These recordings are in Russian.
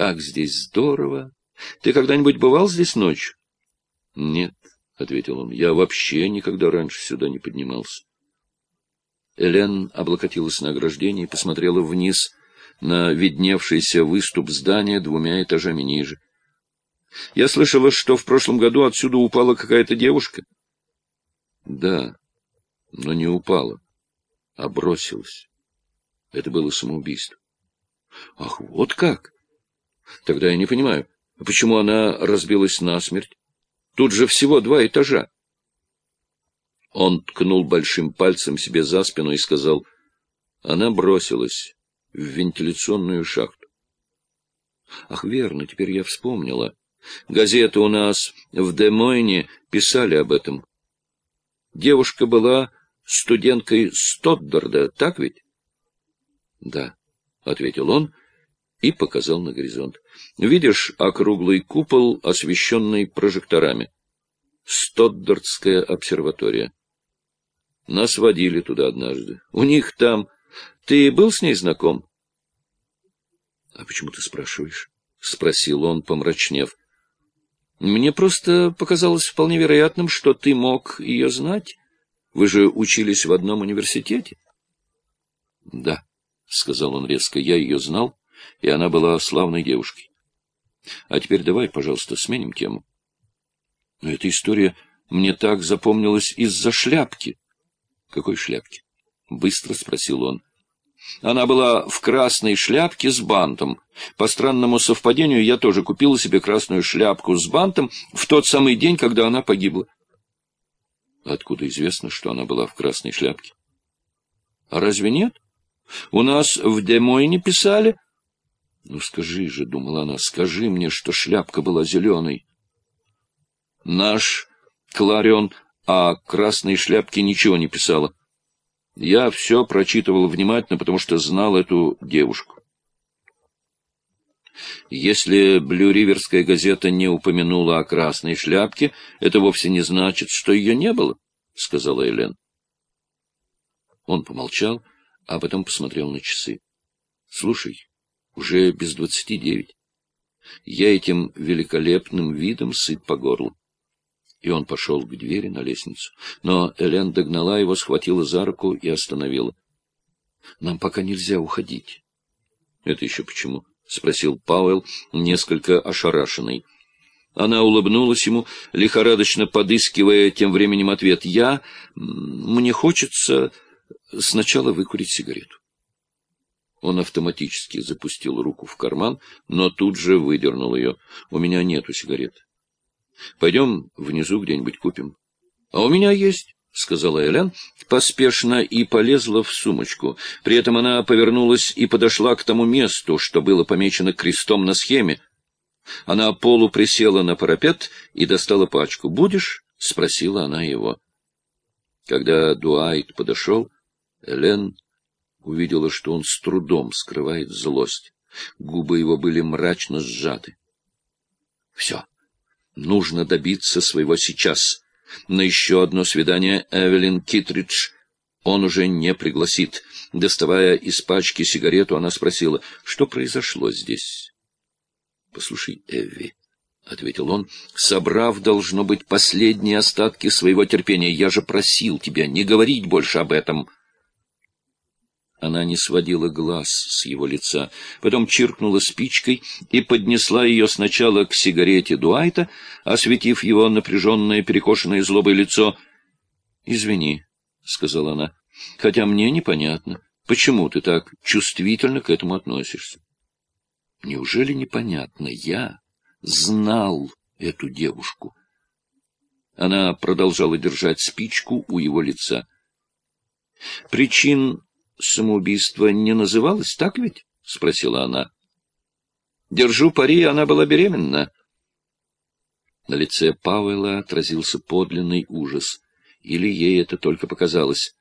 Как здесь здорово! Ты когда-нибудь бывал здесь ночью? — Нет, — ответил он, — я вообще никогда раньше сюда не поднимался. Элен облокотилась на ограждение и посмотрела вниз на видневшийся выступ здания двумя этажами ниже. — Я слышала, что в прошлом году отсюда упала какая-то девушка. — Да, но не упала, а бросилась. Это было самоубийство. — Ах, вот как! Тогда я не понимаю, почему она разбилась насмерть? Тут же всего два этажа. Он ткнул большим пальцем себе за спину и сказал, она бросилась в вентиляционную шахту. Ах, верно, теперь я вспомнила. Газеты у нас в Демойне писали об этом. Девушка была студенткой Стоддарда, так ведь? — Да, — ответил он и показал на горизонт. — Видишь округлый купол, освещенный прожекторами? Стоддардская обсерватория. Нас водили туда однажды. У них там... Ты был с ней знаком? — А почему ты спрашиваешь? — спросил он, помрачнев. — Мне просто показалось вполне вероятным, что ты мог ее знать. Вы же учились в одном университете? — Да, — сказал он резко, — я ее знал, и она была славной девушкой. А теперь давай, пожалуйста, сменим тему. Эта история мне так запомнилась из-за шляпки. — Какой шляпки? — быстро спросил он. Она была в красной шляпке с бантом. По странному совпадению я тоже купила себе красную шляпку с бантом в тот самый день, когда она погибла. Откуда известно, что она была в красной шляпке? А разве нет? У нас в Демойне писали. Ну скажи же, думала она, скажи мне, что шляпка была зеленой. Наш Кларион о красной шляпке ничего не писала. Я все прочитывал внимательно, потому что знал эту девушку. Если Блю-Риверская газета не упомянула о красной шляпке, это вовсе не значит, что ее не было, — сказала Элен. Он помолчал, а потом посмотрел на часы. — Слушай, уже без двадцати девять. Я этим великолепным видом сыт по горлу и он пошел к двери на лестницу. Но Элен догнала его, схватила за руку и остановила. — Нам пока нельзя уходить. — Это еще почему? — спросил Пауэлл, несколько ошарашенный. Она улыбнулась ему, лихорадочно подыскивая тем временем ответ. — Я... Мне хочется сначала выкурить сигарету. Он автоматически запустил руку в карман, но тут же выдернул ее. — У меня нету сигарет. Пойдем внизу где-нибудь купим. — А у меня есть, — сказала Элен, поспешно и полезла в сумочку. При этом она повернулась и подошла к тому месту, что было помечено крестом на схеме. Она полуприсела на парапет и достала пачку. «Будешь?» — спросила она его. Когда Дуайт подошел, Элен увидела, что он с трудом скрывает злость. Губы его были мрачно сжаты. — Все, Нужно добиться своего сейчас. На еще одно свидание Эвелин Китридж он уже не пригласит. Доставая из пачки сигарету, она спросила, что произошло здесь. — Послушай, Эвви, — ответил он, собрав, должно быть, последние остатки своего терпения, — я же просил тебя не говорить больше об этом. — она не сводила глаз с его лица, потом чиркнула спичкой и поднесла ее сначала к сигарете Дуайта, осветив его напряженное, перекошенное злобой лицо. — Извини, — сказала она, — хотя мне непонятно, почему ты так чувствительно к этому относишься. Неужели непонятно? Я знал эту девушку. Она продолжала держать спичку у его лица. Причин самоубийство не называлось, так ведь? — спросила она. — Держу пари, она была беременна. На лице Пауэлла отразился подлинный ужас. Или ей это только показалось.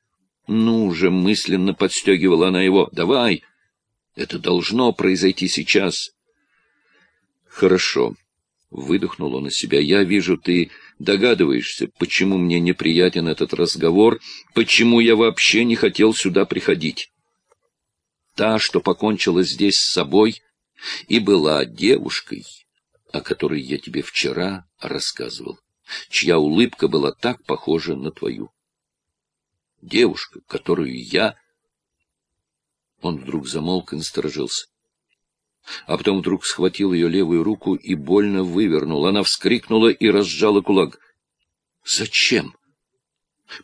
Ну же, мысленно подстегивала она его. Давай! Это должно произойти сейчас. Хорошо. Выдохнул он из себя. Я вижу, ты Догадываешься, почему мне неприятен этот разговор, почему я вообще не хотел сюда приходить. Та, что покончила здесь с собой, и была девушкой, о которой я тебе вчера рассказывал, чья улыбка была так похожа на твою. Девушка, которую я... Он вдруг замолк и насторожился. А потом вдруг схватил ее левую руку и больно вывернул. Она вскрикнула и разжала кулак. — Зачем?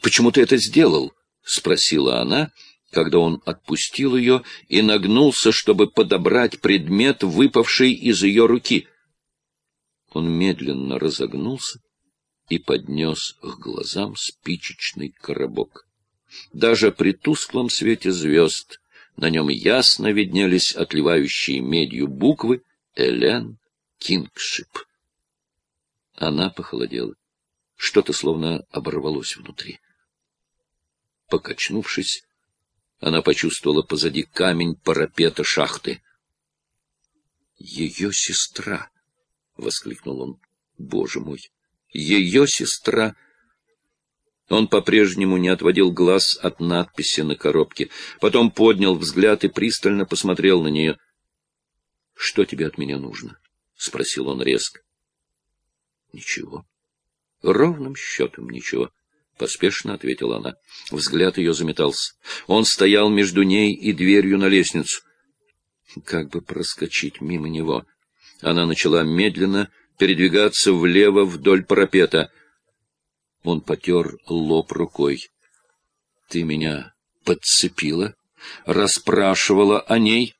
Почему ты это сделал? — спросила она, когда он отпустил ее и нагнулся, чтобы подобрать предмет, выпавший из ее руки. Он медленно разогнулся и поднес к глазам спичечный коробок. Даже при тусклом свете звезд на нем ясно виднелись отливающие медью буквы «Элен Кингшип». Она похолодела. Что-то словно оборвалось внутри. Покачнувшись, она почувствовала позади камень парапета шахты. «Ее сестра!» — воскликнул он. «Боже мой! Ее сестра!» Он по-прежнему не отводил глаз от надписи на коробке. Потом поднял взгляд и пристально посмотрел на нее. — Что тебе от меня нужно? — спросил он резко. — Ничего. — Ровным счетом ничего. — поспешно ответила она. Взгляд ее заметался. Он стоял между ней и дверью на лестницу. Как бы проскочить мимо него? Она начала медленно передвигаться влево вдоль парапета — он потер лоб рукой. — Ты меня подцепила, расспрашивала о ней,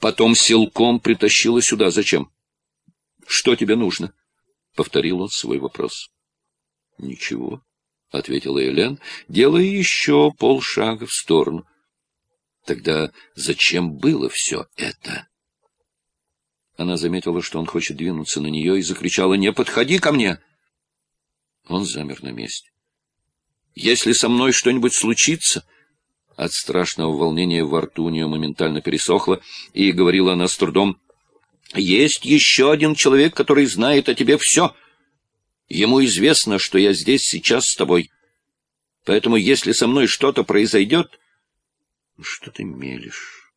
потом силком притащила сюда. Зачем? Что тебе нужно? — повторил он свой вопрос. — Ничего, — ответила Элен, делая еще полшага в сторону. — Тогда зачем было все это? Она заметила, что он хочет двинуться на нее, и закричала «Не подходи ко мне!» Он замер на месте. «Если со мной что-нибудь случится...» От страшного волнения во рту у нее моментально пересохло, и говорила она с трудом. «Есть еще один человек, который знает о тебе все. Ему известно, что я здесь сейчас с тобой. Поэтому, если со мной что-то произойдет...» «Что ты мелешь?»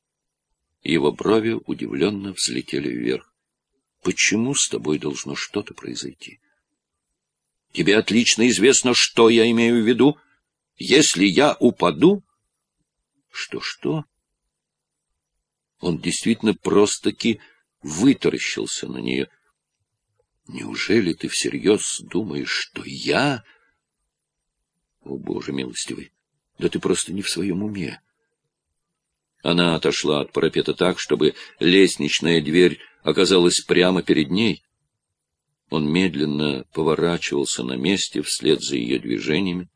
Его брови удивленно взлетели вверх. «Почему с тобой должно что-то произойти?» Тебе отлично известно, что я имею в виду. Если я упаду... Что-что? Он действительно просто-таки вытаращился на нее. Неужели ты всерьез думаешь, что я... О, Боже милостивый, да ты просто не в своем уме. Она отошла от парапета так, чтобы лестничная дверь оказалась прямо перед ней. Он медленно поворачивался на месте вслед за ее движениями.